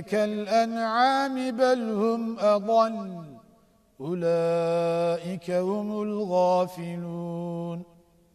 كالأنعام بل هم أضل. أولئك هم الغافلون.